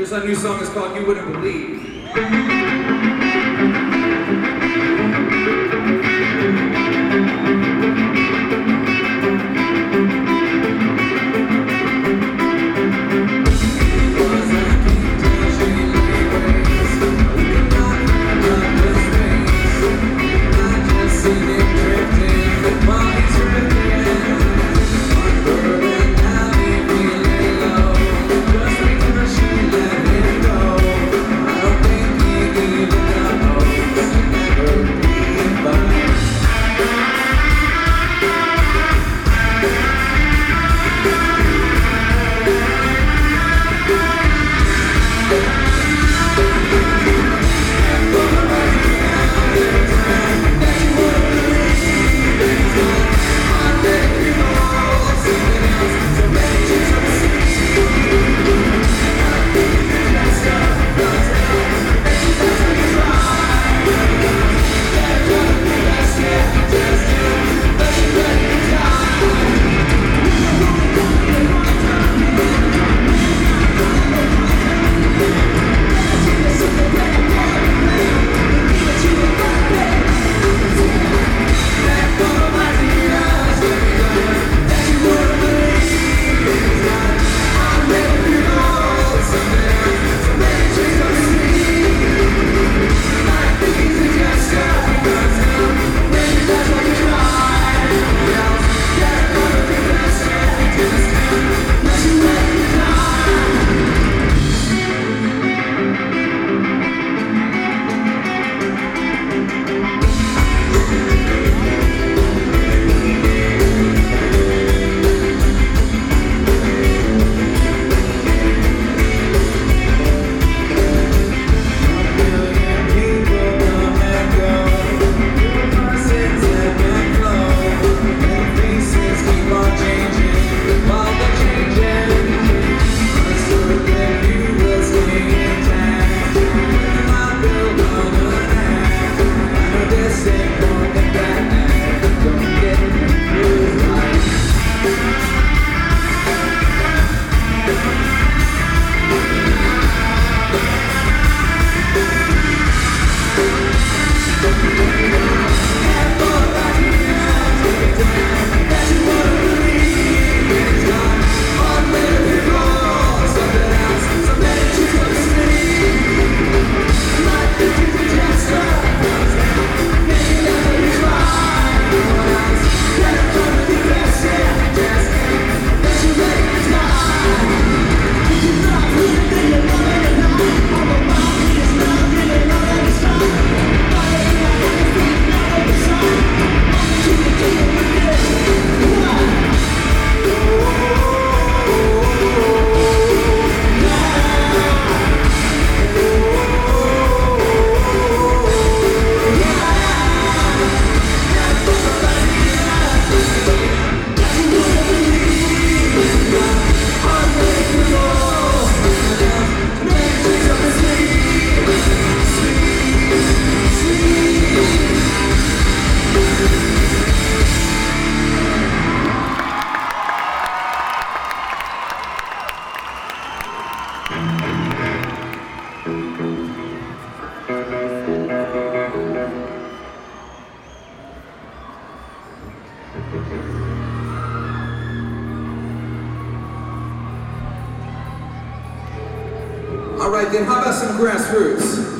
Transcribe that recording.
Our new song, it's called You Wouldn't Believe. All right, then how about some grassroots?